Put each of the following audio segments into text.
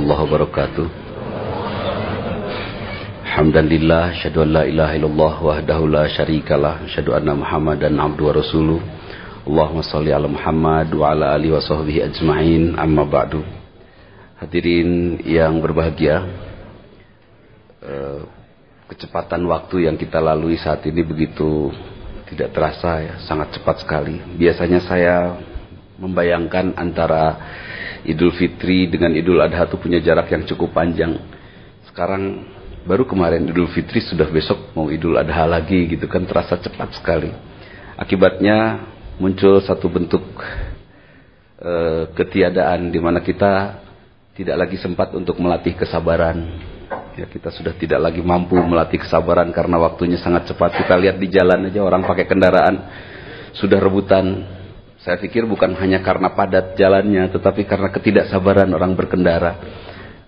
warahmatullahi wabarakatuh. Alhamdulillah Asyadu an la ilaha illallah Wahdahu la syarikalah Asyadu anna muhammadan abdu wa rasuluh. Allahumma salli ala Muhammad Wa ala alihi wa sahbihi ajma'in Amma ba'du. Hadirin yang berbahagia eh, Kecepatan waktu yang kita lalui saat ini begitu Tidak terasa ya Sangat cepat sekali. Biasanya saya membayangkan antara Idul Fitri dengan Idul Adha itu punya jarak yang cukup panjang Sekarang baru kemarin Idul Fitri sudah besok mau Idul Adha lagi gitu kan terasa cepat sekali. Akibatnya muncul satu bentuk e, ketiadaan di mana kita tidak lagi sempat untuk melatih kesabaran. Ya, kita sudah tidak lagi mampu melatih kesabaran karena waktunya sangat cepat. Kita lihat di jalan aja orang pakai kendaraan sudah rebutan. Saya pikir bukan hanya karena padat jalannya, tetapi karena ketidaksabaran orang berkendara.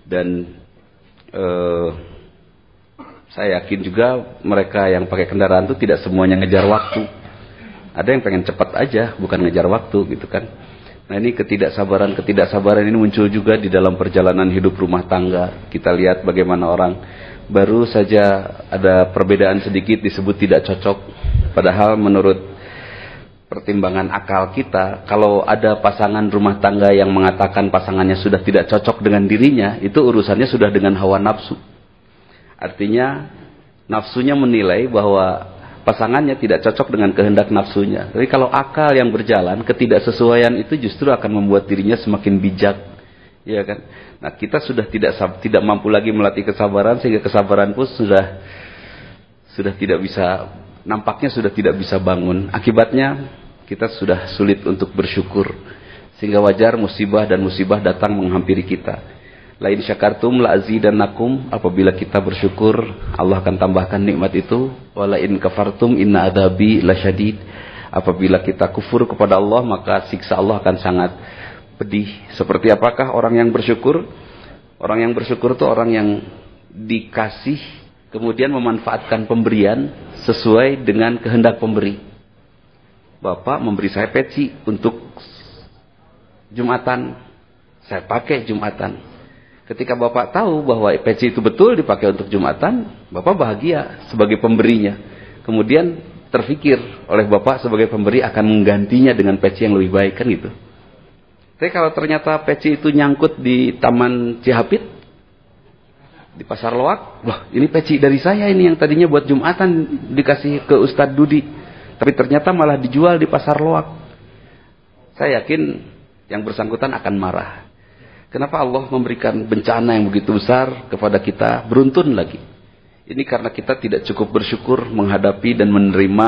Dan eh, saya yakin juga mereka yang pakai kendaraan itu tidak semuanya ngejar waktu. Ada yang pengen cepat aja, bukan ngejar waktu gitu kan. Nah ini ketidaksabaran, ketidaksabaran ini muncul juga di dalam perjalanan hidup rumah tangga. Kita lihat bagaimana orang baru saja ada perbedaan sedikit disebut tidak cocok. Padahal menurut pertimbangan akal kita, kalau ada pasangan rumah tangga yang mengatakan pasangannya sudah tidak cocok dengan dirinya, itu urusannya sudah dengan hawa nafsu. Artinya nafsunya menilai bahwa pasangannya tidak cocok dengan kehendak nafsunya. Tapi kalau akal yang berjalan, ketidaksesuaian itu justru akan membuat dirinya semakin bijak. Ya kan? Nah, kita sudah tidak tidak mampu lagi melatih kesabaran sehingga kesabaran pun sudah sudah tidak bisa nampaknya sudah tidak bisa bangun. Akibatnya kita sudah sulit untuk bersyukur. Sehingga wajar musibah dan musibah datang menghampiri kita. Lain syakartum la azidannakum. Apabila kita bersyukur Allah akan tambahkan nikmat itu. Wala in kafartum inna adabi lasyadid apabila kita kufur kepada Allah maka siksa Allah akan sangat pedih. Seperti apakah orang yang bersyukur? Orang yang bersyukur itu orang yang dikasih kemudian memanfaatkan pemberian sesuai dengan kehendak pemberi Bapak memberi saya peci untuk Jumatan saya pakai Jumatan Ketika Bapak tahu bahwa peci itu betul dipakai untuk Jumatan, Bapak bahagia sebagai pemberinya. Kemudian terfikir oleh Bapak sebagai pemberi akan menggantinya dengan peci yang lebih baik kan gitu. Tapi kalau ternyata peci itu nyangkut di Taman Cihapit, di Pasar Loak, wah ini peci dari saya ini yang tadinya buat Jumatan dikasih ke Ustadz Dudi. Tapi ternyata malah dijual di Pasar Loak. Saya yakin yang bersangkutan akan marah. Kenapa Allah memberikan bencana yang begitu besar kepada kita beruntun lagi? Ini karena kita tidak cukup bersyukur menghadapi dan menerima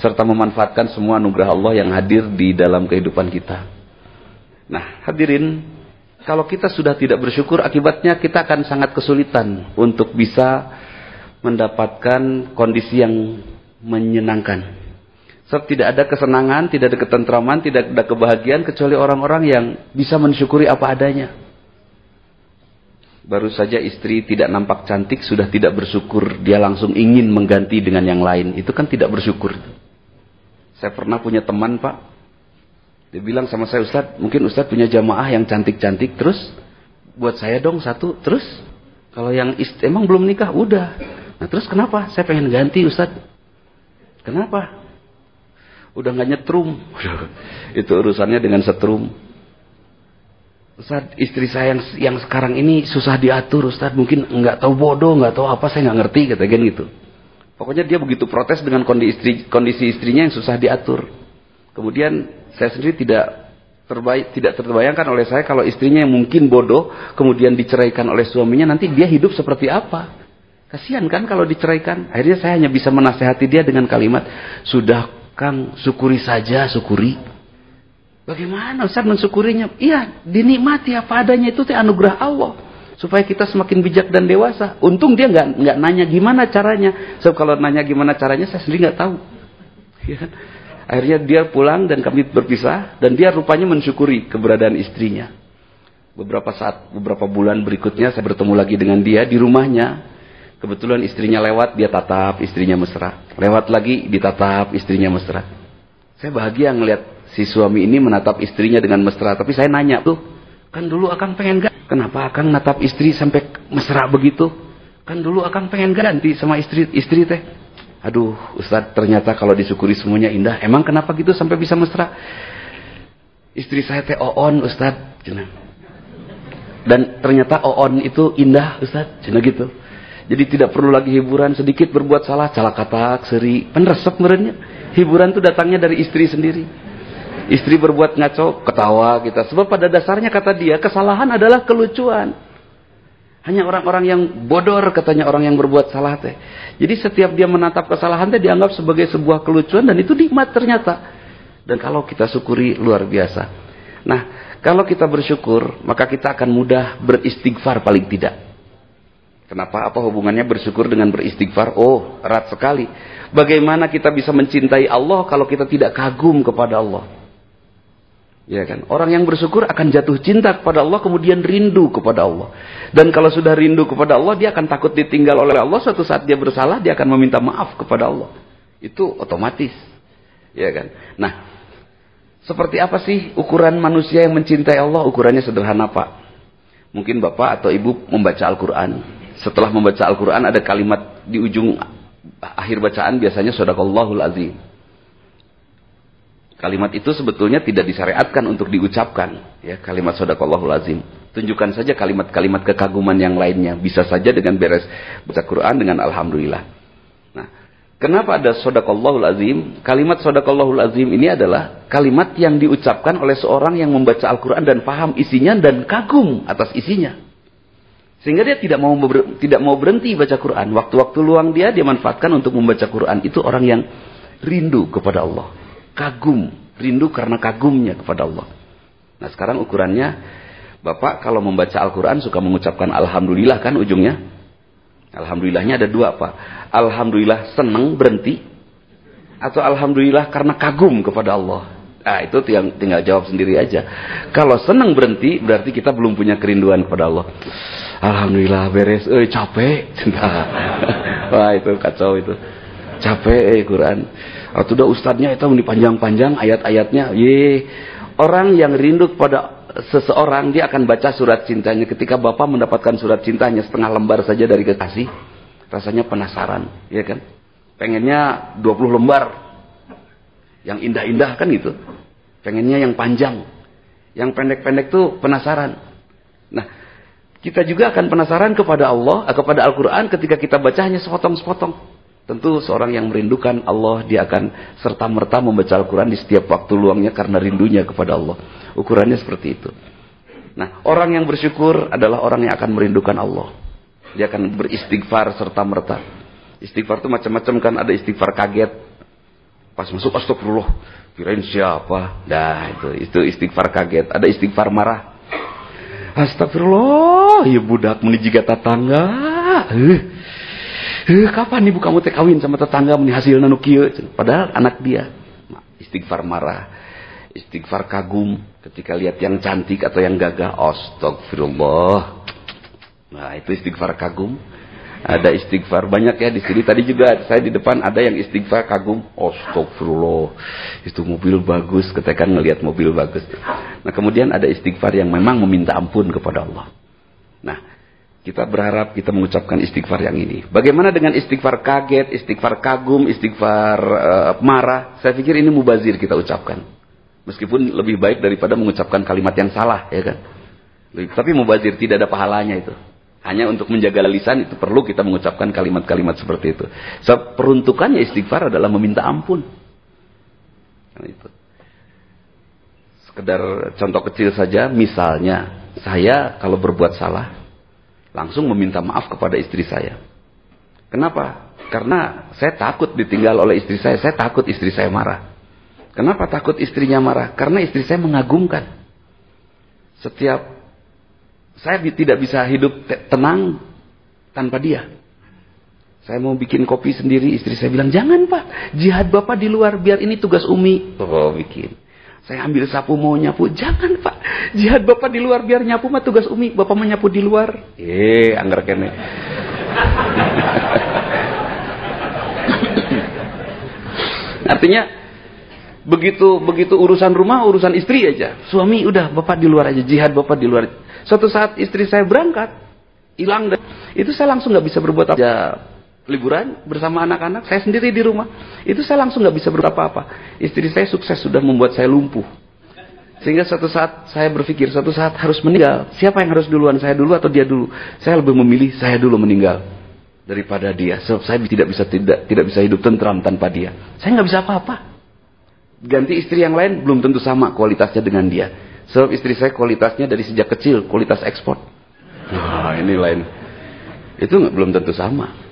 serta memanfaatkan semua anugerah Allah yang hadir di dalam kehidupan kita. Nah, hadirin, kalau kita sudah tidak bersyukur akibatnya kita akan sangat kesulitan untuk bisa mendapatkan kondisi yang menyenangkan. Sebab tidak ada kesenangan, tidak ada ketentraman, tidak ada kebahagiaan kecuali orang-orang yang bisa mensyukuri apa adanya. Baru saja istri tidak nampak cantik sudah tidak bersyukur, dia langsung ingin mengganti dengan yang lain. Itu kan tidak bersyukur. Saya pernah punya teman, Pak. Dia bilang sama saya, Ustaz, mungkin Ustaz punya jamaah yang cantik-cantik, terus buat saya dong satu, terus kalau yang istri, emang belum nikah, udah. Nah terus kenapa? Saya pengen ganti Ustaz. Kenapa? Udah nggak nyetrum. itu urusannya dengan setrum. Ustaz, istri saya yang, yang sekarang ini susah diatur, Ustaz. Mungkin nggak tahu bodoh, nggak tahu apa, saya nggak ngerti, kata gen gitu. Pokoknya dia begitu protes dengan kondisi, istri, kondisi istrinya yang susah diatur. Kemudian saya sendiri tidak terbaik, tidak terbayangkan oleh saya kalau istrinya yang mungkin bodoh, kemudian diceraikan oleh suaminya, nanti dia hidup seperti apa? Kasihan kan kalau diceraikan. Akhirnya saya hanya bisa menasehati dia dengan kalimat, sudah Kang, syukuri saja, syukuri. Bagaimana Ustaz mensyukurinya? Iya, dinikmati apa adanya itu teh anugerah Allah. Supaya kita semakin bijak dan dewasa. Untung dia nggak nggak nanya gimana caranya. So, kalau nanya gimana caranya saya sendiri nggak tahu. Ya? Akhirnya dia pulang dan kami berpisah dan dia rupanya mensyukuri keberadaan istrinya. Beberapa saat, beberapa bulan berikutnya saya bertemu lagi dengan dia di rumahnya. Kebetulan istrinya lewat, dia tatap, istrinya mesra. Lewat lagi, ditatap, istrinya mesra. Saya bahagia ngelihat si suami ini menatap istrinya dengan mesra. Tapi saya nanya tuh, Kan dulu akan pengen ganti. Kenapa akan natap istri sampai mesra begitu? Kan dulu akan pengen ganti sama istri istri teh. Aduh, Ustaz, ternyata kalau disyukuri semuanya indah. Emang kenapa gitu sampai bisa mesra? Istri saya teh oon, Ustaz. Dan ternyata oon itu indah, Ustaz. Cina gitu. Jadi tidak perlu lagi hiburan sedikit berbuat salah, salah kata, seri, peneresep merenya. Hiburan itu datangnya dari istri sendiri. Istri berbuat ngaco, ketawa kita. Sebab pada dasarnya kata dia, kesalahan adalah kelucuan. Hanya orang-orang yang bodor katanya orang yang berbuat salah teh. Jadi setiap dia menatap kesalahan teh dianggap sebagai sebuah kelucuan dan itu nikmat ternyata. Dan kalau kita syukuri luar biasa. Nah, kalau kita bersyukur, maka kita akan mudah beristighfar paling tidak. Kenapa? Apa hubungannya bersyukur dengan beristighfar? Oh, erat sekali. Bagaimana kita bisa mencintai Allah kalau kita tidak kagum kepada Allah? Ya kan? Orang yang bersyukur akan jatuh cinta kepada Allah kemudian rindu kepada Allah. Dan kalau sudah rindu kepada Allah, dia akan takut ditinggal oleh Allah. Suatu saat dia bersalah, dia akan meminta maaf kepada Allah. Itu otomatis. Ya kan? Nah, seperti apa sih ukuran manusia yang mencintai Allah? Ukurannya sederhana, Pak. Mungkin Bapak atau Ibu membaca Al-Qur'an. Setelah membaca Al-Qur'an ada kalimat di ujung akhir bacaan biasanya sadaqallahul azim. Kalimat itu sebetulnya tidak disyariatkan untuk diucapkan. Ya, kalimat sadaqallahul azim. Tunjukkan saja kalimat-kalimat kekaguman yang lainnya. Bisa saja dengan beres baca Quran dengan alhamdulillah. Nah, kenapa ada sadaqallahul azim? Kalimat sadaqallahul azim ini adalah kalimat yang diucapkan oleh seorang yang membaca Al-Qur'an dan paham isinya dan kagum atas isinya. Sehingga dia tidak mau tidak mau berhenti baca Quran. Waktu-waktu luang dia dia manfaatkan untuk membaca Quran. Itu orang yang rindu kepada Allah kagum, rindu karena kagumnya kepada Allah. Nah sekarang ukurannya, Bapak kalau membaca Al-Quran suka mengucapkan Alhamdulillah kan ujungnya? Alhamdulillahnya ada dua Pak. Alhamdulillah senang berhenti. Atau Alhamdulillah karena kagum kepada Allah. Nah itu yang tinggal jawab sendiri aja. Kalau senang berhenti berarti kita belum punya kerinduan kepada Allah. Alhamdulillah beres. Eh capek. Wah itu kacau itu. Capek eh Quran. Atau udah ustadznya itu panjang-panjang ayat-ayatnya. Ye, orang yang rindu kepada seseorang dia akan baca surat cintanya. Ketika bapak mendapatkan surat cintanya setengah lembar saja dari kekasih, rasanya penasaran, ya kan? Pengennya 20 lembar. Yang indah-indah kan gitu. Pengennya yang panjang. Yang pendek-pendek tuh penasaran. Nah, kita juga akan penasaran kepada Allah, kepada Al-Quran ketika kita baca hanya sepotong-sepotong. Tentu seorang yang merindukan Allah dia akan serta-merta membaca Al-Quran di setiap waktu luangnya karena rindunya kepada Allah. Ukurannya seperti itu. Nah, orang yang bersyukur adalah orang yang akan merindukan Allah. Dia akan beristighfar serta-merta. Istighfar itu macam-macam kan. Ada istighfar kaget. Pas masuk astagfirullah. Kirain siapa? Nah, itu itu istighfar kaget. Ada istighfar marah. Astagfirullah, ya budak menijiga tetangga. Uh eh kapan ibu kamu teh sama tetangga meni hasil nanu kieu? Padahal anak dia. Istighfar marah istighfar kagum ketika lihat yang cantik atau yang gagah. Astagfirullah. Nah itu istighfar kagum ada istighfar banyak ya di sini tadi juga saya di depan ada yang istighfar kagum astagfirullah itu mobil bagus ketika ngelihat mobil bagus nah kemudian ada istighfar yang memang meminta ampun kepada Allah nah kita berharap kita mengucapkan istighfar yang ini. Bagaimana dengan istighfar kaget, istighfar kagum, istighfar uh, marah? Saya pikir ini mubazir kita ucapkan. Meskipun lebih baik daripada mengucapkan kalimat yang salah, ya kan? Tapi mubazir tidak ada pahalanya itu. Hanya untuk menjaga lisan itu perlu kita mengucapkan kalimat-kalimat seperti itu. So, peruntukannya istighfar adalah meminta ampun. Nah, itu. Sekedar contoh kecil saja, misalnya saya kalau berbuat salah, langsung meminta maaf kepada istri saya. Kenapa? Karena saya takut ditinggal oleh istri saya, saya takut istri saya marah. Kenapa takut istrinya marah? Karena istri saya mengagumkan. Setiap saya tidak bisa hidup tenang tanpa dia. Saya mau bikin kopi sendiri, istri saya bilang, jangan pak, jihad bapak di luar, biar ini tugas umi. Oh, bikin. Saya ambil sapu mau nyapu. Jangan pak. Jihad bapak di luar biar nyapu mah tugas umi. Bapak menyapu di luar. Eh, anggar kene. Artinya Begitu begitu urusan rumah, urusan istri aja. Suami udah bapak di luar aja, jihad bapak di luar. Suatu saat istri saya berangkat, hilang dan itu saya langsung nggak bisa berbuat apa. Ya, liburan bersama anak-anak, saya sendiri di rumah. Itu saya langsung nggak bisa berbuat apa-apa. Istri saya sukses sudah membuat saya lumpuh. Sehingga suatu saat saya berpikir, suatu saat harus meninggal. Siapa yang harus duluan, saya dulu atau dia dulu? Saya lebih memilih saya dulu meninggal daripada dia. Sebab saya tidak bisa tidak tidak bisa hidup tentram tanpa dia. Saya nggak bisa apa-apa ganti istri yang lain belum tentu sama kualitasnya dengan dia. Sebab istri saya kualitasnya dari sejak kecil, kualitas ekspor. Nah, ini lain. Itu belum tentu sama.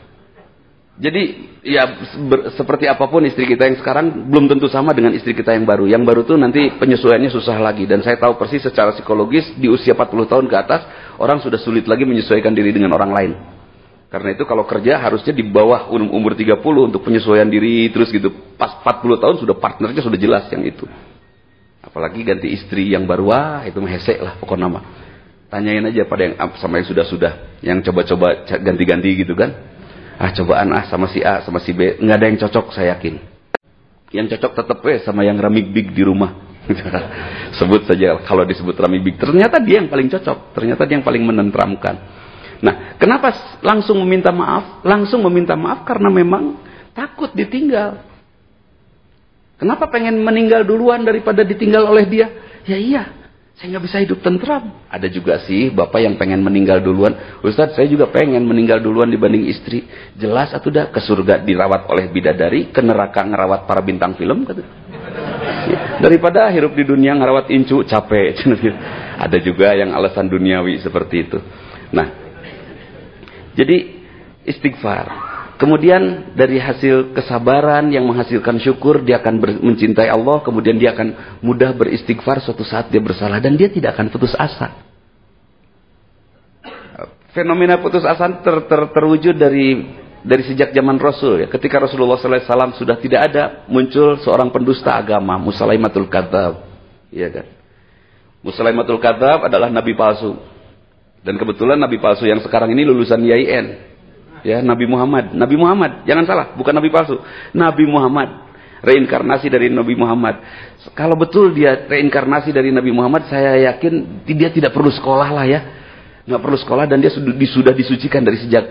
Jadi ya ber, seperti apa pun istri kita yang sekarang belum tentu sama dengan istri kita yang baru. Yang baru tuh nanti penyesuaiannya susah lagi. Dan saya tahu persis secara psikologis di usia 40 tahun ke atas orang sudah sulit lagi menyesuaikan diri dengan orang lain. Karena itu kalau kerja harusnya di bawah umur 30 untuk penyesuaian diri terus gitu. Pas 40 tahun sudah partnernya sudah jelas yang itu. Apalagi ganti istri yang baru, wah itu hesek lah pokok nama. Tanyain aja pada yang sama yang sudah-sudah. Yang coba-coba ganti-ganti gitu kan. Ah cobaan ah sama si A sama si B. Nggak ada yang cocok saya yakin. Yang cocok tetep eh sama yang ramik big di rumah. Sebut saja kalau disebut ramik big. Ternyata dia yang paling cocok. Ternyata dia yang paling menentramkan. Nah, kenapa langsung meminta maaf? Langsung meminta maaf karena memang takut ditinggal. Kenapa pengen meninggal duluan daripada ditinggal oleh dia? Ya iya, saya nggak bisa hidup tentram. Ada juga sih bapak yang pengen meninggal duluan. Ustadz, saya juga pengen meninggal duluan dibanding istri. Jelas atau dah ke surga dirawat oleh bidadari, ke neraka ngerawat para bintang film kata. Daripada hidup di dunia ngerawat incu capek. Ada juga yang alasan duniawi seperti itu. Nah, jadi istighfar. Kemudian dari hasil kesabaran yang menghasilkan syukur dia akan mencintai Allah, kemudian dia akan mudah beristighfar suatu saat dia bersalah dan dia tidak akan putus asa. Fenomena putus asa ter, ter, terwujud dari dari sejak zaman Rasul ya. Ketika Rasulullah SAW sudah tidak ada, muncul seorang pendusta agama, Musalaimatul Kadzab. Iya kan? Musalaimatul Kadzab adalah nabi palsu. Dan kebetulan Nabi palsu yang sekarang ini lulusan IAIN. Ya, Nabi Muhammad. Nabi Muhammad, jangan salah, bukan Nabi palsu. Nabi Muhammad. Reinkarnasi dari Nabi Muhammad. Kalau betul dia reinkarnasi dari Nabi Muhammad, saya yakin dia tidak perlu sekolah lah ya. Nggak perlu sekolah dan dia sudah, disucikan dari sejak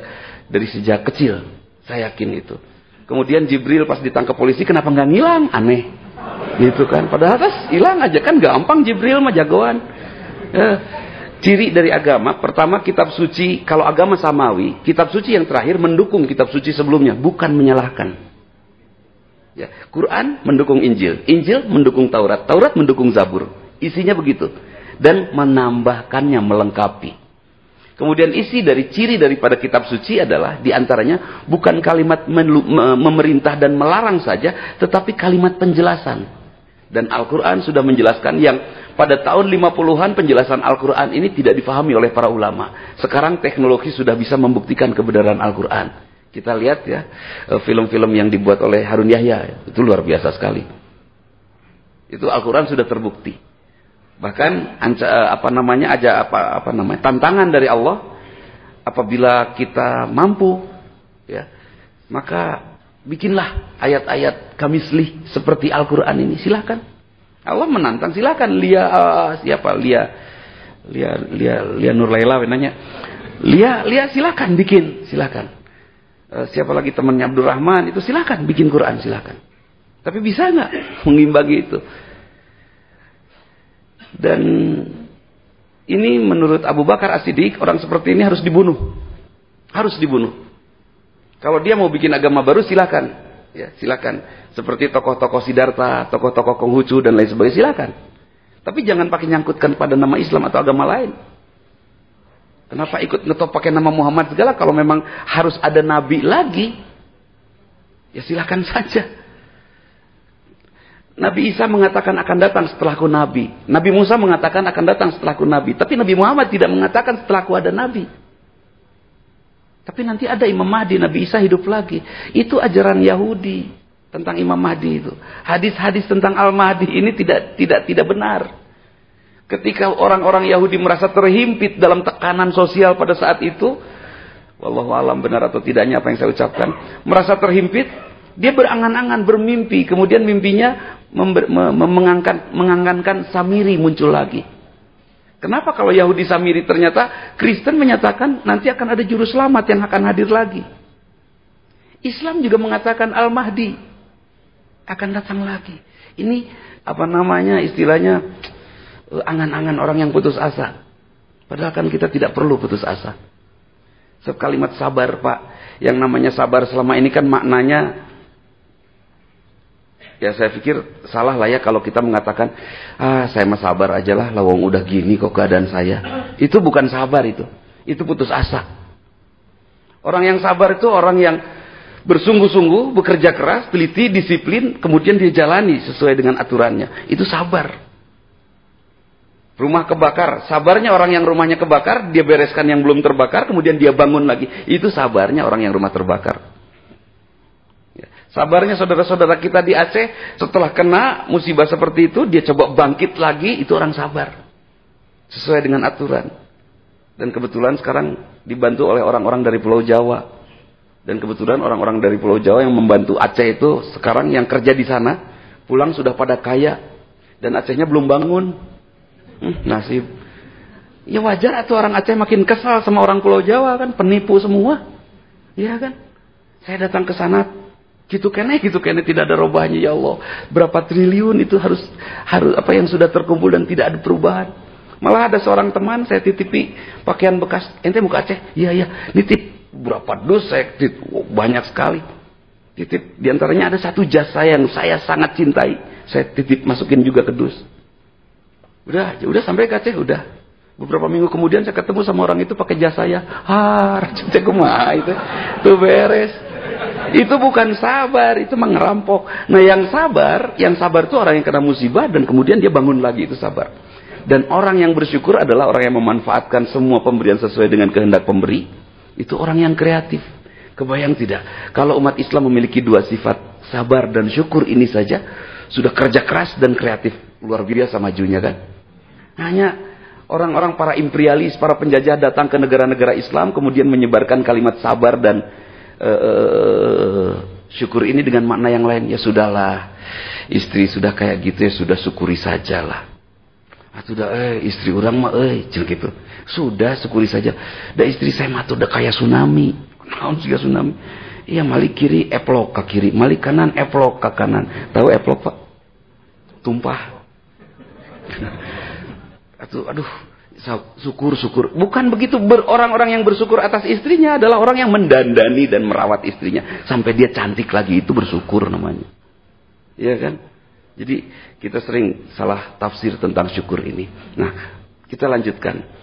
dari sejak kecil. Saya yakin itu. Kemudian Jibril pas ditangkap polisi kenapa nggak ngilang? Aneh. Gitu kan. Padahal tas hilang aja kan gampang Jibril mah jagoan. Ya. Ciri dari agama, pertama kitab suci, kalau agama samawi, kitab suci yang terakhir mendukung kitab suci sebelumnya, bukan menyalahkan. Ya, Quran mendukung Injil, Injil mendukung Taurat, Taurat mendukung Zabur. Isinya begitu. Dan menambahkannya, melengkapi. Kemudian isi dari ciri daripada kitab suci adalah di antaranya bukan kalimat memerintah dan melarang saja, tetapi kalimat penjelasan. Dan Al-Quran sudah menjelaskan yang pada tahun 50-an penjelasan Al-Quran ini tidak difahami oleh para ulama. Sekarang teknologi sudah bisa membuktikan kebenaran Al-Quran. Kita lihat ya, eh, film-film yang dibuat oleh Harun Yahya. Itu luar biasa sekali. Itu Al-Quran sudah terbukti. Bahkan eh, apa namanya aja apa apa namanya tantangan dari Allah apabila kita mampu ya maka bikinlah ayat-ayat kamislih seperti Al-Quran ini. Silahkan. Allah menantang silakan Lia uh, siapa? Lia Lia Lia Lia Nur Laila nanya Lia Lia silakan bikin. Silakan uh, siapa lagi? Temannya Abdurrahman itu silakan bikin Quran silakan tapi bisa nggak mengimbangi itu? Dan ini menurut Abu Bakar As-Siddiq orang seperti ini harus dibunuh. Harus dibunuh kalau dia mau bikin agama baru silakan ya silakan seperti tokoh-tokoh Siddhartha, tokoh-tokoh Konghucu dan lain sebagainya silakan. Tapi jangan pakai nyangkutkan pada nama Islam atau agama lain. Kenapa ikut ngetop pakai nama Muhammad segala kalau memang harus ada nabi lagi? Ya silakan saja. Nabi Isa mengatakan akan datang setelahku nabi. Nabi Musa mengatakan akan datang setelahku nabi. Tapi Nabi Muhammad tidak mengatakan setelahku ada nabi. Tapi nanti ada Imam Mahdi, Nabi Isa hidup lagi. Itu ajaran Yahudi tentang Imam Mahdi itu. Hadis-hadis tentang Al-Mahdi ini tidak tidak tidak benar. Ketika orang-orang Yahudi merasa terhimpit dalam tekanan sosial pada saat itu, wallahu alam benar atau tidaknya apa yang saya ucapkan, merasa terhimpit, Dia berangan-angan, bermimpi, kemudian mimpinya mengangankan Samiri muncul lagi. Kenapa kalau Yahudi Samiri ternyata Kristen menyatakan nanti akan ada juru selamat yang akan hadir lagi. Islam juga mengatakan Al-Mahdi akan datang lagi. Ini apa namanya istilahnya eh, angan-angan orang yang putus asa. Padahal kan kita tidak perlu putus asa. Sebab kalimat sabar Pak, yang namanya sabar selama ini kan maknanya Ya saya pikir salah lah ya kalau kita mengatakan, ah saya mah sabar aja lah, lawang udah gini kok keadaan saya. Itu bukan sabar itu, itu putus asa. Orang yang sabar itu orang yang bersungguh-sungguh, bekerja keras, teliti, disiplin, kemudian dia jalani sesuai dengan aturannya. Itu sabar. Rumah kebakar, sabarnya orang yang rumahnya kebakar, dia bereskan yang belum terbakar, kemudian dia bangun lagi. Itu sabarnya orang yang rumah terbakar. Sabarnya saudara-saudara kita di Aceh setelah kena musibah seperti itu dia coba bangkit lagi itu orang sabar. Sesuai dengan aturan. Dan kebetulan sekarang dibantu oleh orang-orang dari Pulau Jawa. Dan kebetulan orang-orang dari Pulau Jawa yang membantu Aceh itu sekarang yang kerja di sana pulang sudah pada kaya dan Acehnya belum bangun. Hmm, nasib. Ya wajar atau orang Aceh makin kesal sama orang Pulau Jawa kan penipu semua. Iya kan? Saya datang ke sana Gitu kene, gitu kene tidak ada robahnya ya Allah. Berapa triliun itu harus harus apa yang sudah terkumpul dan tidak ada perubahan. Malah ada seorang teman saya titipi pakaian bekas. Ente muka Aceh? Iya iya. Nitip berapa dus saya titip, oh, banyak sekali. Titip di antaranya ada satu jas saya yang saya sangat cintai. Saya titip masukin juga ke dus. Udah, ya udah sampai ke Aceh udah. Beberapa minggu kemudian saya ketemu sama orang itu pakai jas saya. Ah, cinta kumah itu. Tuh beres. Itu bukan sabar, itu mengerampok. Nah yang sabar, yang sabar itu orang yang kena musibah dan kemudian dia bangun lagi, itu sabar. Dan orang yang bersyukur adalah orang yang memanfaatkan semua pemberian sesuai dengan kehendak pemberi. Itu orang yang kreatif. Kebayang tidak? Kalau umat Islam memiliki dua sifat, sabar dan syukur ini saja, sudah kerja keras dan kreatif. Luar biasa majunya kan? Hanya orang-orang para imperialis, para penjajah datang ke negara-negara Islam, kemudian menyebarkan kalimat sabar dan uh, syukur ini dengan makna yang lain. Ya sudahlah, istri sudah kayak gitu ya sudah syukuri sajalah. Ah sudah eh istri orang mah eh gitu. Sudah syukuri saja. Da istri saya mah udah kayak tsunami. Naon sih tsunami? Iya malik kiri eplok ke kiri, malik kanan eplok ke kanan. Tahu eplok Pak? Tumpah. aduh, syukur syukur bukan begitu orang-orang yang bersyukur atas istrinya adalah orang yang mendandani dan merawat istrinya. Sampai dia cantik lagi itu bersyukur namanya. Iya kan? Jadi kita sering salah tafsir tentang syukur ini. Nah kita lanjutkan.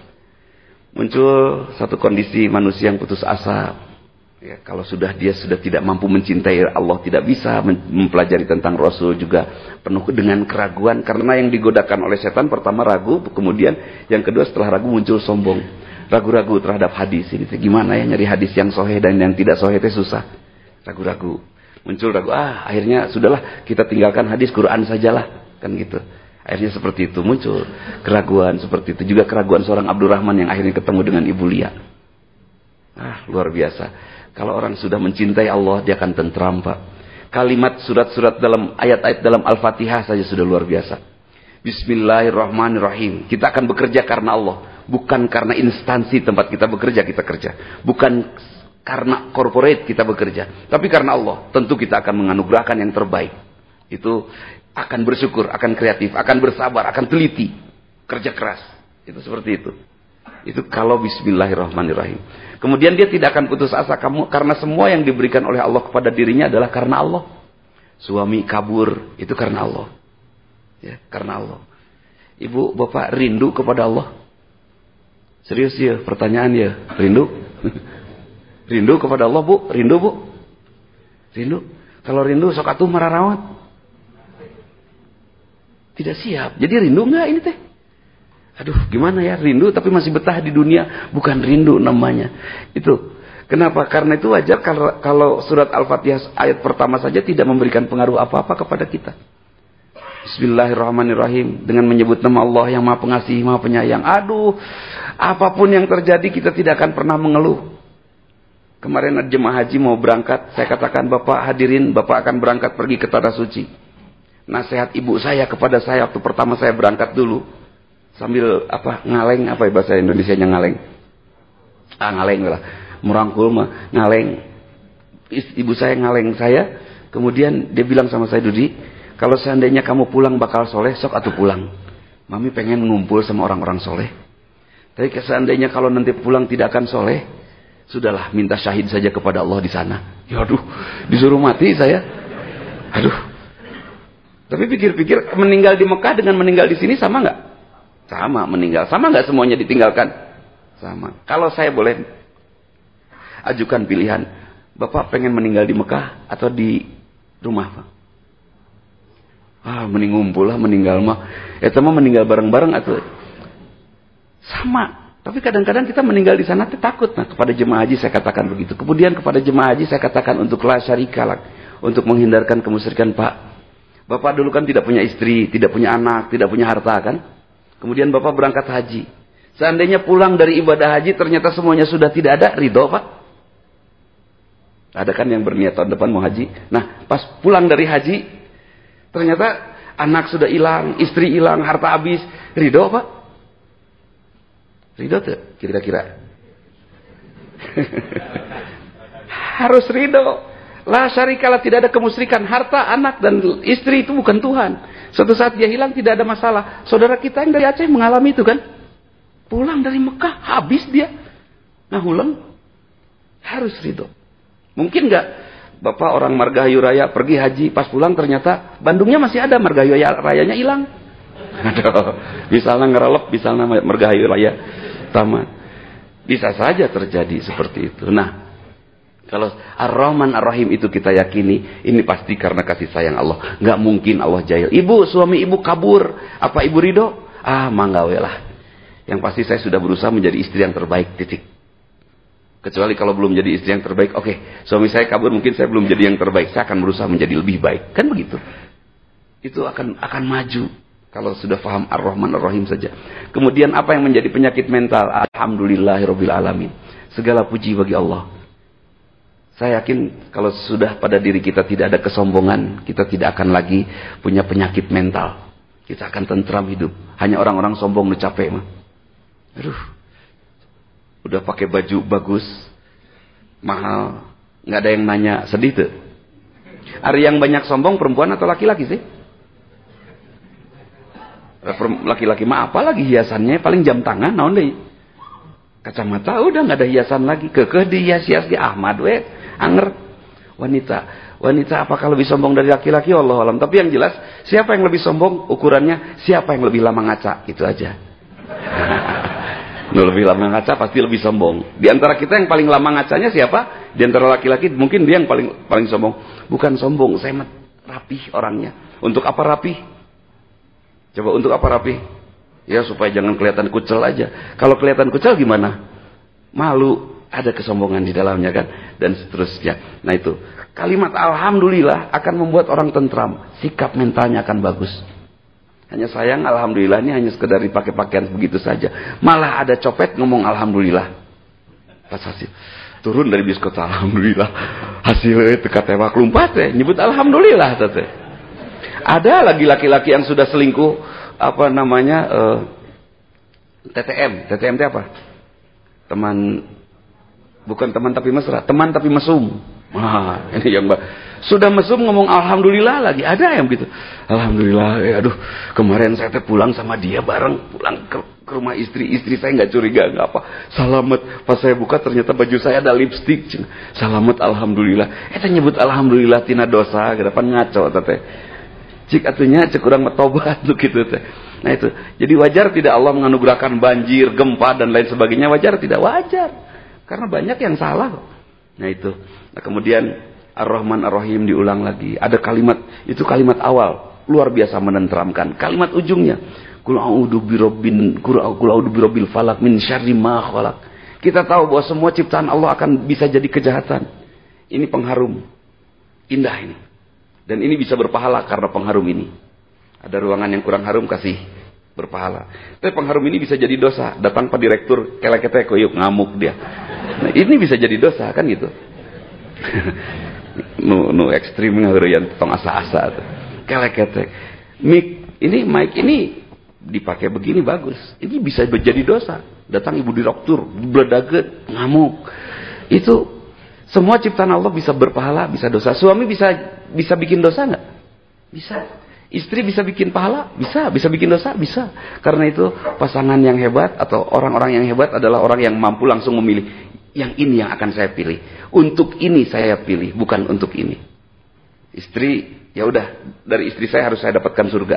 Muncul satu kondisi manusia yang putus asa Ya, kalau sudah dia sudah tidak mampu mencintai Allah, tidak bisa mempelajari tentang Rasul juga penuh dengan keraguan karena yang digodakan oleh setan pertama ragu, kemudian yang kedua setelah ragu muncul sombong, ragu-ragu terhadap hadis ini. Gimana ya nyari hadis yang soheh dan yang tidak soheh itu susah, ragu-ragu, muncul ragu. Ah, akhirnya sudahlah kita tinggalkan hadis Quran sajalah, kan gitu. Akhirnya seperti itu muncul keraguan seperti itu juga keraguan seorang Abdurrahman yang akhirnya ketemu dengan Ibu Lia. Ah, luar biasa. Kalau orang sudah mencintai Allah, dia akan tentram, Pak. Kalimat surat-surat dalam ayat-ayat dalam Al-Fatihah saja sudah luar biasa. Bismillahirrahmanirrahim. Kita akan bekerja karena Allah. Bukan karena instansi tempat kita bekerja, kita kerja. Bukan karena corporate kita bekerja. Tapi karena Allah. Tentu kita akan menganugerahkan yang terbaik. Itu akan bersyukur, akan kreatif, akan bersabar, akan teliti. Kerja keras. Itu seperti itu. Itu kalau bismillahirrahmanirrahim. Kemudian dia tidak akan putus asa kamu karena semua yang diberikan oleh Allah kepada dirinya adalah karena Allah. Suami kabur itu karena Allah. Ya, karena Allah. Ibu, Bapak rindu kepada Allah? Serius ya, pertanyaan ya, rindu? rindu kepada Allah, Bu? Rindu, Bu? Rindu? Kalau rindu sok atuh mararawat. Tidak siap. Jadi rindu enggak ini teh? Aduh, gimana ya rindu tapi masih betah di dunia, bukan rindu namanya. Itu. Kenapa? Karena itu wajar kalau, surat Al-Fatihah ayat pertama saja tidak memberikan pengaruh apa-apa kepada kita. Bismillahirrahmanirrahim dengan menyebut nama Allah yang Maha Pengasih, Maha Penyayang. Aduh, apa pun yang terjadi kita tidak akan pernah mengeluh. Kemarin ada jemaah haji mau berangkat, saya katakan Bapak hadirin, Bapak akan berangkat pergi ke Tanah Suci. Nasihat ibu saya kepada saya waktu pertama saya berangkat dulu. Sambil apa ngaleng apa ya bahasa Indonesia nya ngaleng. Ah ngaleng lah. Merangkul mah ngaleng. Ibu saya ngaleng saya, kemudian dia bilang sama saya Dudi, kalau seandainya kamu pulang bakal soleh, sok atau pulang. Mami pengen ngumpul sama orang-orang soleh. Tapi seandainya kalau nanti pulang tidak akan soleh, Sudahlah, minta syahid saja kepada Allah di sana. Ya aduh, disuruh mati saya. Aduh. Tapi pikir-pikir meninggal di Mekah dengan meninggal di sini sama nggak? Sama meninggal. Sama nggak semuanya ditinggalkan? Sama. Kalau saya boleh ajukan pilihan, Bapak pengen meninggal di Mekah atau di rumah, Pak? Ah, mending ngumpul lah meninggal mah. Ya sama meninggal bareng-bareng atau sama tapi kadang-kadang kita meninggal di sana takut. Nah, kepada jemaah haji saya katakan begitu. Kemudian kepada jemaah haji saya katakan untuk la syarikalak. Untuk menghindarkan kemusyrikan Pak. Bapak dulu kan tidak punya istri, tidak punya anak, tidak punya harta kan. Kemudian Bapak berangkat haji. Seandainya pulang dari ibadah haji ternyata semuanya sudah tidak ada, ridho Pak. Ada kan yang berniat tahun depan mau haji. Nah, pas pulang dari haji, ternyata anak sudah hilang, istri hilang, harta habis, ridho Pak. Ridho tuh kira-kira? Harus ridho. La syarikalah tidak ada kemusyrikan. Harta, anak, dan istri itu bukan Tuhan. Suatu saat dia hilang tidak ada masalah. Saudara kita yang dari Aceh mengalami itu kan. Pulang dari Mekah, habis dia. Nah ulang. Harus ridho. Mungkin nggak Bapak orang Margahayu Raya pergi haji, pas pulang ternyata Bandungnya masih ada, Margahayu Rayanya hilang. Misalnya ngerelep, misalnya Margahayu Raya tamat. Bisa saja terjadi seperti itu. Nah, kalau Ar-Rahman Ar-Rahim itu kita yakini, ini pasti karena kasih sayang Allah. Nggak mungkin Allah jahil. Ibu, suami ibu kabur. Apa ibu ridho? Ah, manggawe lah. Yang pasti saya sudah berusaha menjadi istri yang terbaik, titik. Kecuali kalau belum jadi istri yang terbaik, oke, okay, suami saya kabur, mungkin saya belum jadi yang terbaik. Saya akan berusaha menjadi lebih baik. Kan begitu. Itu akan akan maju. Kalau sudah faham Ar-Rahman Ar-Rahim saja. Kemudian apa yang menjadi penyakit mental? Alhamdulillahirabbil alamin. Segala puji bagi Allah. Saya yakin kalau sudah pada diri kita tidak ada kesombongan, kita tidak akan lagi punya penyakit mental. Kita akan tentram hidup. Hanya orang-orang sombong udah capek mah. Aduh. Udah pakai baju bagus, mahal, nggak ada yang nanya, sedih tuh. Hari yang banyak sombong perempuan atau laki-laki sih? laki-laki mah apa lagi hiasannya paling jam tangan naon deh kacamata udah nggak ada hiasan lagi kekeh dihias-hias di Ahmad we anger wanita wanita apakah lebih sombong dari laki-laki Allah alam tapi yang jelas siapa yang lebih sombong ukurannya siapa yang lebih lama ngaca itu aja lebih lama ngaca pasti lebih sombong. Di antara kita yang paling lama ngacanya siapa? Di antara laki-laki mungkin dia yang paling paling sombong. Bukan sombong, saya rapih orangnya. Untuk apa rapih? Coba untuk apa rapi? Ya supaya jangan kelihatan kucel aja. Kalau kelihatan kucel gimana? Malu, ada kesombongan di dalamnya kan dan seterusnya. Nah itu kalimat alhamdulillah akan membuat orang tentram, sikap mentalnya akan bagus. Hanya sayang alhamdulillah ini hanya sekedar dipakai pakaian begitu saja. Malah ada copet ngomong alhamdulillah. Pas hasil turun dari biskot alhamdulillah. Hasilnya teka tewak lumpat ya, nyebut alhamdulillah tete. Ada lagi laki-laki yang sudah selingkuh apa namanya uh, eh, TTM. TTM itu apa? Teman bukan teman tapi mesra, teman tapi mesum. Wah, ini yang mbak. Sudah mesum ngomong alhamdulillah lagi. Ada yang begitu. Alhamdulillah. Ya, aduh, kemarin saya teh pulang sama dia bareng pulang ke, ke rumah istri. Istri saya nggak curiga nggak apa. Salamet. Pas saya buka ternyata baju saya ada lipstick. Salamet alhamdulillah. Eh nyebut alhamdulillah tina dosa. Ke depan ngaco tete. Cik atunya cek kurang metobat tuh gitu teh. Nah itu. Jadi wajar tidak Allah menganugerahkan banjir, gempa dan lain sebagainya wajar tidak wajar. Karena banyak yang salah Nah itu. Nah kemudian Ar-Rahman Ar-Rahim diulang lagi. Ada kalimat itu kalimat awal luar biasa menenteramkan. Kalimat ujungnya falak min syarri ma. Kita tahu bahwa semua ciptaan Allah akan bisa jadi kejahatan. Ini pengharum. Indah ini. Dan ini bisa berpahala karena pengharum ini. Ada ruangan yang kurang harum kasih berpahala. Tapi pengharum ini bisa jadi dosa. Datang pak direktur kelekete koyuk ngamuk dia. nah, ini bisa jadi dosa kan gitu? Nu nu ekstrim yang tong asa-asa kelek ketek mic ini mic ini dipakai begini bagus. Ini bisa menjadi dosa. Datang ibu direktur bledaget ngamuk. Itu semua ciptaan Allah bisa berpahala bisa dosa. Suami bisa bisa bikin dosa nggak? Bisa Istri bisa bikin pahala? Bisa. Bisa bikin dosa? Bisa. Karena itu pasangan yang hebat atau orang-orang yang hebat adalah orang yang mampu langsung memilih. Yang ini yang akan saya pilih. Untuk ini saya pilih, bukan untuk ini. Istri, ya udah dari istri saya harus saya dapatkan surga.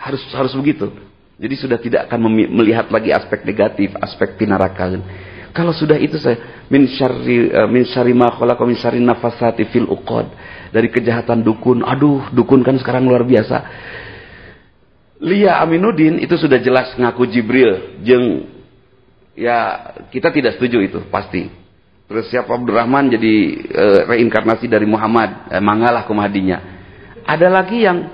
Harus harus begitu. Jadi sudah tidak akan melihat lagi aspek negatif, aspek pinarakan. Kalau sudah itu saya min syarri uh, min syarri ma khalaqa min syarri nafasati fil uqad dari kejahatan dukun. Aduh, dukun kan sekarang luar biasa. Lia Aminuddin itu sudah jelas ngaku Jibril. Jeng, ya kita tidak setuju itu, pasti. Terus siapa Abdurrahman jadi e, reinkarnasi dari Muhammad. Eh, mangalah kumadinya. Ada lagi yang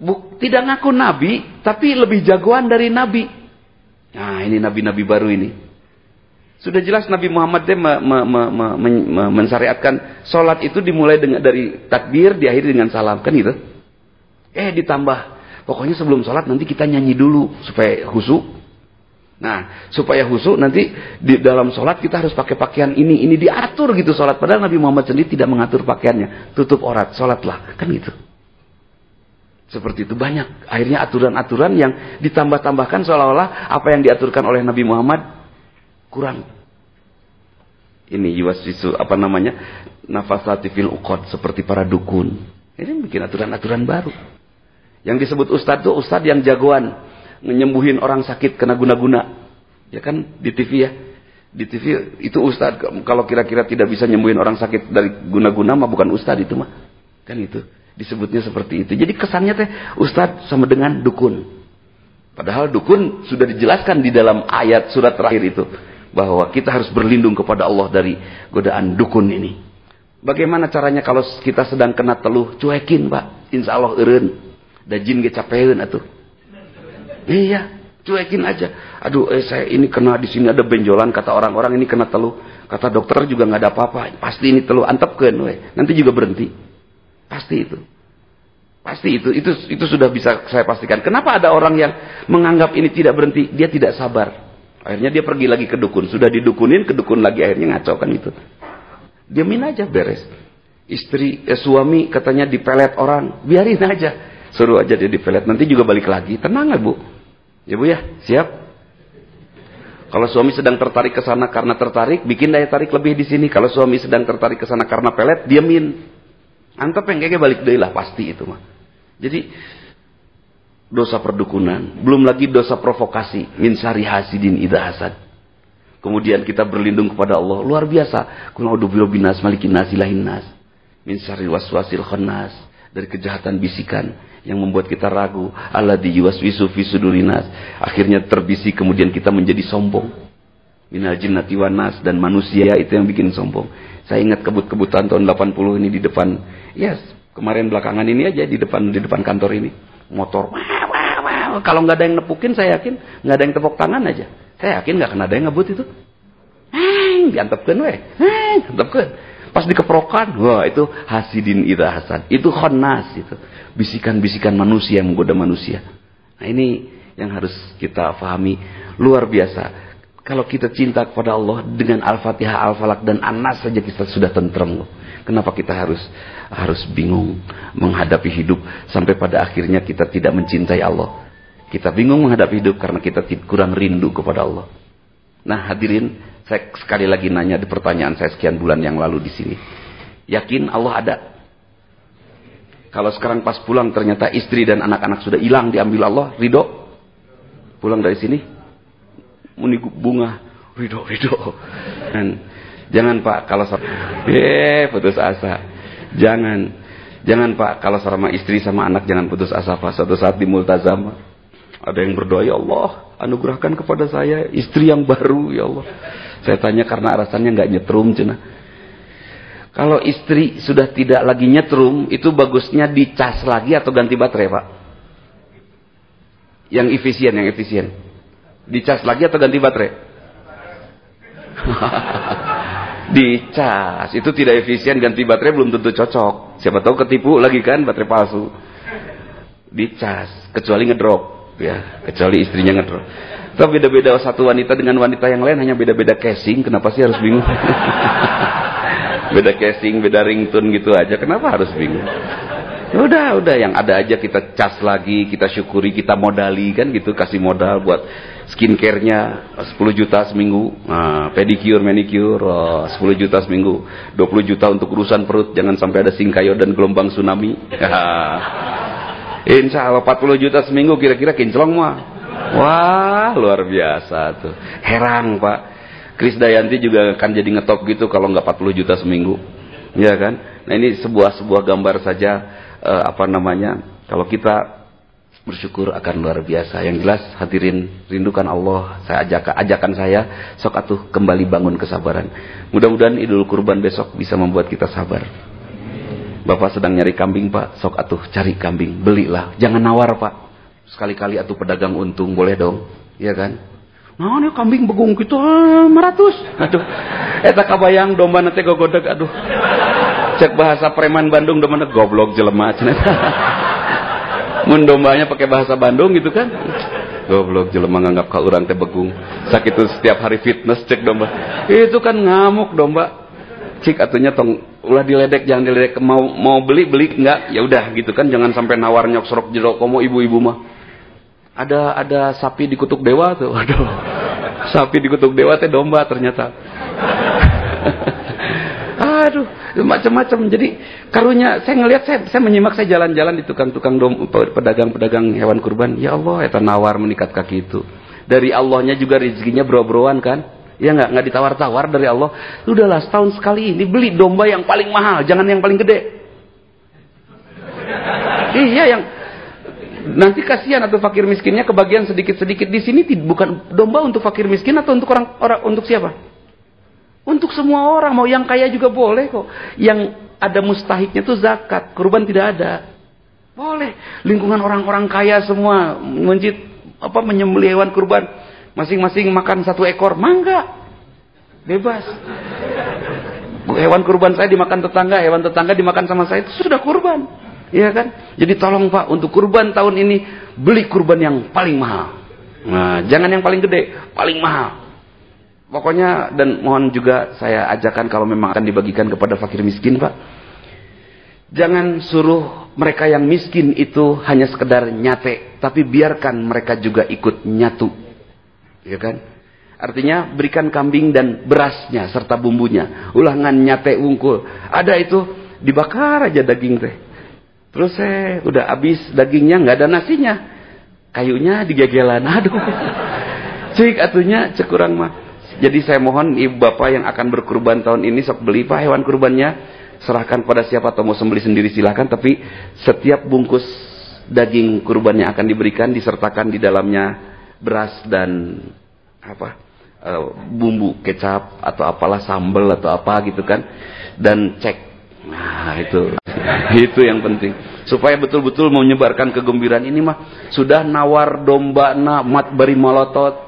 bu, tidak ngaku nabi, tapi lebih jagoan dari nabi. Nah ini nabi-nabi baru ini. Sudah jelas Nabi Muhammad dia me, me, me, me, me, mensyariatkan sholat itu dimulai dengan dari takbir diakhiri dengan salam kan gitu. Eh ditambah pokoknya sebelum sholat nanti kita nyanyi dulu supaya husu. Nah supaya husu nanti di dalam sholat kita harus pakai pakaian ini ini diatur gitu sholat. Padahal Nabi Muhammad sendiri tidak mengatur pakaiannya. Tutup orat sholatlah kan gitu. Seperti itu banyak. Akhirnya aturan-aturan yang ditambah-tambahkan seolah-olah apa yang diaturkan oleh Nabi Muhammad kurang. Ini yuwaswisu apa namanya? Nafasati fil uqad seperti para dukun. Ini bikin aturan-aturan baru. Yang disebut ustadz itu ustadz yang jagoan menyembuhin orang sakit kena guna-guna. Ya kan di TV ya. Di TV itu ustadz kalau kira-kira tidak bisa nyembuhin orang sakit dari guna-guna mah bukan ustadz itu mah. Kan itu disebutnya seperti itu. Jadi kesannya teh ustadz sama dengan dukun. Padahal dukun sudah dijelaskan di dalam ayat surat terakhir itu bahwa kita harus berlindung kepada Allah dari godaan dukun ini. Bagaimana caranya kalau kita sedang kena teluh, cuekin pak, insya Allah eren, dajin ge capeun atuh. Iya, cuekin aja. Aduh, eh saya ini kena di sini ada benjolan kata orang-orang ini kena teluh. Kata dokter juga nggak ada apa-apa. Pasti ini teluh, antepkeun we. Nanti juga berhenti. Pasti itu. Pasti itu, itu itu sudah bisa saya pastikan. Kenapa ada orang yang menganggap ini tidak berhenti? Dia tidak sabar. Akhirnya dia pergi lagi ke dukun. Sudah didukunin, ke dukun lagi. Akhirnya ngaco kan itu. Diamin aja beres. Istri, eh, suami katanya dipelet orang. Biarin aja. Suruh aja dia dipelet. Nanti juga balik lagi. Tenang ya bu. Ya bu ya, siap. Kalau suami sedang tertarik ke sana karena tertarik, bikin daya tarik lebih di sini. Kalau suami sedang tertarik ke sana karena pelet, diamin. Antep yang kayaknya balik deh lah pasti itu mah. Jadi dosa perdukunan, belum lagi dosa provokasi, min syari hasidin idha hasad. Kemudian kita berlindung kepada Allah, luar biasa. Kunaudubillah binas malikin nasilahin nas. Min syari waswasil khannas. Dari kejahatan bisikan yang membuat kita ragu. Allah di yuwaswisu fi sudurinas. Akhirnya terbisik kemudian kita menjadi sombong. Minal jinnati wanas dan manusia itu yang bikin sombong. Saya ingat kebut-kebutan tahun 80 ini di depan, yes, kemarin belakangan ini aja di depan di depan kantor ini. Motor kalau nggak ada yang nepukin, saya yakin nggak ada yang tepuk tangan aja. Saya yakin nggak kena ada yang ngebut itu. Heng, diantepkan weh. Heng, diantepkan. Pas dikeprokan, wah itu hasidin ida hasan. Itu khonas itu. Bisikan-bisikan manusia menggoda manusia. Nah ini yang harus kita pahami luar biasa. Kalau kita cinta kepada Allah dengan Al-Fatihah, Al-Falak dan An-Nas saja kita sudah tentrem. Kenapa kita harus harus bingung menghadapi hidup sampai pada akhirnya kita tidak mencintai Allah? Kita bingung menghadapi hidup karena kita kurang rindu kepada Allah. Nah hadirin, saya sekali lagi nanya di pertanyaan saya sekian bulan yang lalu di sini. Yakin Allah ada? Kalau sekarang pas pulang ternyata istri dan anak-anak sudah hilang diambil Allah, ridho? Pulang dari sini, muni bunga, ridho, ridho. Dan jangan Pak kalau eh putus asa. Jangan, jangan Pak kalau sama istri sama anak jangan putus asa Pak. Suatu saat di multazam ada yang berdoa, ya Allah, anugerahkan kepada saya istri yang baru, ya Allah. Saya tanya karena alasannya nggak nyetrum, cina. Kalau istri sudah tidak lagi nyetrum, itu bagusnya dicas lagi atau ganti baterai, Pak? Yang efisien, yang efisien. Dicas lagi atau ganti baterai? dicas. Itu tidak efisien ganti baterai belum tentu cocok. Siapa tahu ketipu lagi kan baterai palsu. Dicas kecuali ngedrop ya. Kecuali istrinya ngedrop. Tapi beda-beda satu wanita dengan wanita yang lain hanya beda-beda casing kenapa sih harus bingung? Beda casing beda ringtone gitu aja kenapa harus bingung? Udah udah yang ada aja kita cas lagi kita syukuri kita modali kan gitu kasih modal buat skincare-nya 10 juta seminggu, nah, pedicure, manicure oh, 10 juta seminggu, 20 juta untuk urusan perut, jangan sampai ada singkayo dan gelombang tsunami. Insya Allah 40 juta seminggu kira-kira kinclong mah. Wah, luar biasa tuh. Herang Pak. Kris Dayanti juga akan jadi ngetop gitu kalau nggak 40 juta seminggu. Ya kan? Nah ini sebuah sebuah gambar saja uh, apa namanya? Kalau kita bersyukur akan luar biasa. Yang jelas hadirin rindukan Allah. Saya ajak ajakan saya sok atuh kembali bangun kesabaran. Mudah-mudahan Idul Kurban besok bisa membuat kita sabar. Bapak sedang nyari kambing Pak, sok atuh cari kambing, belilah. Jangan nawar Pak. Sekali-kali atuh pedagang untung boleh dong, iya kan? Nah, ini kambing begung gitu, meratus. Aduh, eta kabayang domba nanti gogodek, aduh. Cek bahasa preman Bandung domba goblok jelema mendombanya pakai bahasa Bandung gitu kan? Goblok jelema nganggap ka urang teh begung. Sakit itu setiap hari fitness cek domba. Itu kan ngamuk domba. Cik atunya tong ulah diledek jangan diledek. Mau mau beli beli enggak. Ya udah gitu kan. Jangan sampai nawar nyok sorok jero komo ibu-ibu mah. Ada ada sapi dikutuk dewa tuh. Aduh sapi dikutuk dewa teh domba ternyata. Aduh macam-macam. Jadi karunya saya ngelihat saya saya menyimak saya jalan-jalan di tukang-tukang pedagang-pedagang hewan kurban. Ya Allah eta nawar menikat kaki itu. Dari Allahnya juga rezekinya bro-broan kan? Ya nggak nggak ditawar-tawar dari Allah. Udahlah setahun sekali ini beli domba yang paling mahal jangan yang paling gede. Iya yang nanti kasihan atau fakir miskinnya kebagian sedikit-sedikit di sini bukan domba untuk fakir miskin atau untuk orang orang untuk siapa untuk semua orang, mau yang kaya juga boleh kok. Yang ada mustahiknya itu zakat, kurban tidak ada. Boleh. Lingkungan orang-orang kaya semua mencit apa menyembelih hewan kurban, masing-masing makan satu ekor, mangga. Bebas. Hewan kurban saya dimakan tetangga, hewan tetangga dimakan sama saya itu sudah kurban. Iya kan? Jadi tolong Pak untuk kurban tahun ini beli kurban yang paling mahal. Nah, jangan yang paling gede, paling mahal. Pokoknya dan mohon juga saya ajarkan kalau memang akan dibagikan kepada fakir miskin Pak. Jangan suruh mereka yang miskin itu hanya sekedar nyate. Tapi biarkan mereka juga ikut nyatu. Ya kan? Artinya berikan kambing dan berasnya serta bumbunya. Ulangan nyate wungkul. Ada itu dibakar aja daging teh. Terus saya udah habis dagingnya nggak ada nasinya. Kayunya digegelan. Aduh. Cik atunya cekurang mah. Jadi saya mohon ibu bapak yang akan berkurban tahun ini sok beli pak hewan kurbannya. Serahkan pada siapa atau mau sembeli sendiri silahkan. Tapi setiap bungkus daging kurbannya akan diberikan disertakan di dalamnya beras dan apa uh, bumbu kecap atau apalah sambal atau apa gitu kan. Dan cek. Nah itu. Itu yang penting. Supaya betul-betul menyebarkan kegembiraan. Ini mah sudah nawar domba na mat bari malotot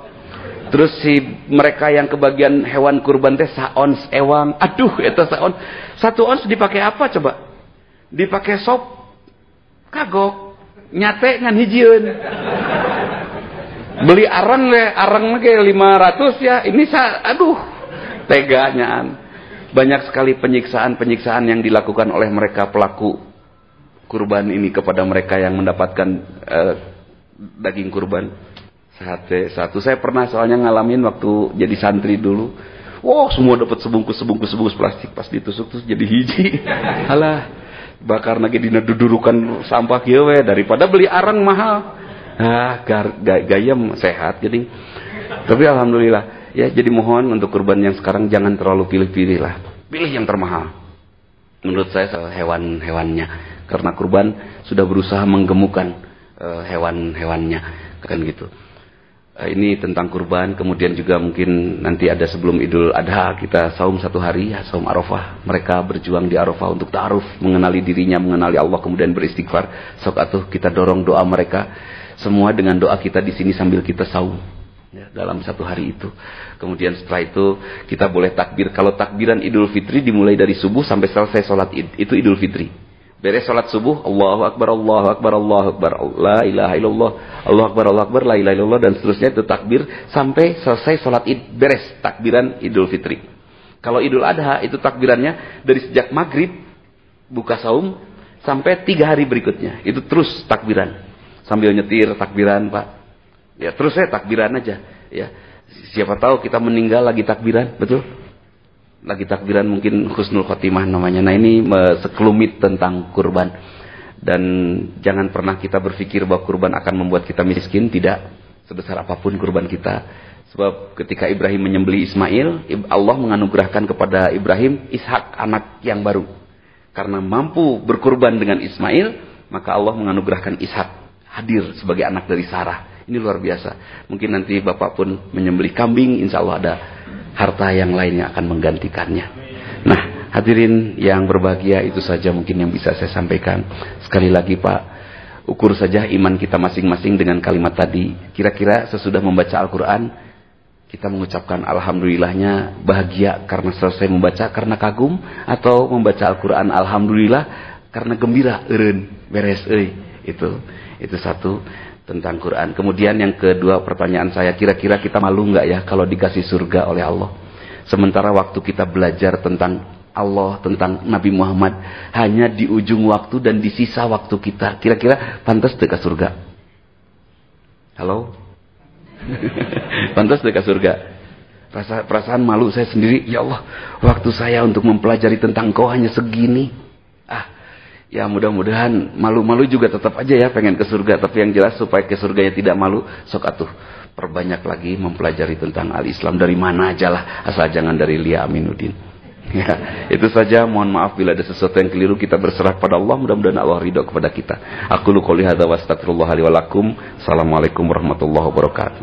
Terus si mereka yang kebagian hewan kurban teh saons ewang. Aduh, itu saons. Satu ons dipakai apa coba? Dipakai sop kagok. Nyate ngan hijieun. Beli arang arang lagi 500 ya. Ini sa aduh, teganya. Banyak sekali penyiksaan-penyiksaan yang dilakukan oleh mereka pelaku kurban ini kepada mereka yang mendapatkan uh, daging kurban sate satu. Saya pernah soalnya ngalamin waktu jadi santri dulu. Wow semua dapat sebungkus sebungkus sebungkus plastik. Pas ditusuk terus jadi hiji. Alah. Bakar lagi dina dudurukan sampah kieu daripada beli arang mahal. Ah gayam sehat jadi. Tapi alhamdulillah. Ya jadi mohon untuk kurban yang sekarang jangan terlalu pilih-pilih lah. Pilih yang termahal. Menurut saya hewan-hewannya. Karena kurban sudah berusaha menggemukan uh, hewan-hewannya. Kan gitu. Eh, ini tentang kurban, kemudian juga mungkin nanti ada sebelum Idul Adha kita saum satu hari, ya, saum Arafah. Mereka berjuang di Arafah untuk ta'aruf, mengenali dirinya, mengenali Allah, kemudian beristighfar. Sok atuh kita dorong doa mereka, semua dengan doa kita di sini sambil kita saum. ya, dalam satu hari itu. Kemudian setelah itu kita boleh takbir. Kalau takbiran Idul Fitri dimulai dari subuh sampai selesai sholat id, itu Idul Fitri. Beres sholat subuh, Allahu Akbar, Allahu Akbar, Allahu Akbar, La ilaha illallah, Allahu Akbar, Allahu Akbar, La ilaha illallah, dan seterusnya itu takbir sampai selesai sholat id, beres takbiran Idul Fitri. Kalau Idul Adha itu takbirannya dari sejak maghrib, buka saum, sampai tiga hari berikutnya. Itu terus takbiran. Sambil nyetir takbiran Pak. Ya terus saya takbiran aja. Ya Siapa tahu kita meninggal lagi takbiran, betul? Lagi takbiran mungkin husnul khotimah namanya. Nah ini sekelumit tentang kurban. Dan jangan pernah kita berpikir bahwa kurban akan membuat kita miskin. Tidak. Sebesar apa pun kurban kita. Sebab ketika Ibrahim menyembeli Ismail, Allah menganugerahkan kepada Ibrahim Ishak anak yang baru. Karena mampu berkurban dengan Ismail, maka Allah menganugerahkan Ishak hadir sebagai anak dari Sarah. Ini luar biasa. Mungkin nanti Bapak pun menyembeli kambing, insya Allah ada harta yang lainnya akan menggantikannya. Nah, hadirin yang berbahagia itu saja mungkin yang bisa saya sampaikan. Sekali lagi Pak, ukur saja iman kita masing-masing dengan kalimat tadi. Kira-kira sesudah membaca Al-Quran, kita mengucapkan Alhamdulillahnya bahagia karena selesai membaca karena kagum. Atau membaca Al-Quran Alhamdulillah karena gembira, eren, beres, eh. Itu, itu satu tentang Quran. Kemudian yang kedua pertanyaan saya, kira-kira kita malu nggak ya kalau dikasih surga oleh Allah? Sementara waktu kita belajar tentang Allah, tentang Nabi Muhammad, hanya di ujung waktu dan di sisa waktu kita. Kira-kira pantas dekat surga? Halo? pantas dekat surga? Rasa, perasaan malu saya sendiri, ya Allah, waktu saya untuk mempelajari tentang kau hanya segini. Ya mudah-mudahan malu-malu juga tetap aja ya pengen ke surga. Tapi yang jelas supaya ke surganya tidak malu. Sok atuh perbanyak lagi mempelajari tentang al-Islam. Dari mana aja lah. Asal jangan dari Lia Aminuddin. Ya, itu saja. Mohon maaf bila ada sesuatu yang keliru kita berserah pada Allah. Mudah-mudahan Allah ridho kepada kita. Aku lu hadza wa astagfirullah li Assalamualaikum warahmatullahi wabarakatuh.